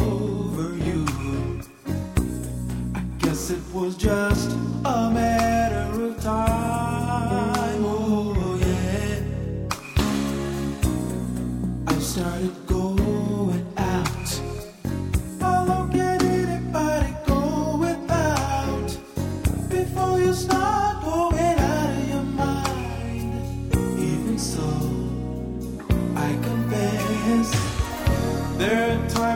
over you. I guess it was just a matter of time. Oh, yeah. I started going out. How long can anybody go without before you start going out of your mind? Even so, I confess there are times.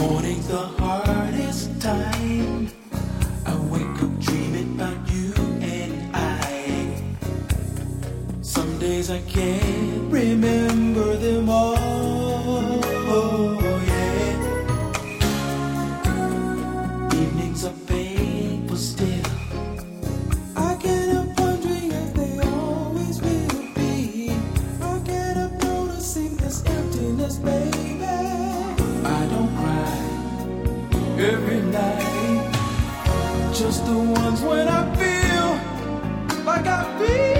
Morning's the hardest time. I wake up dreaming about you and I. Some days I can't. every night. Just the ones when I feel like I feel.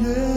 Yeah.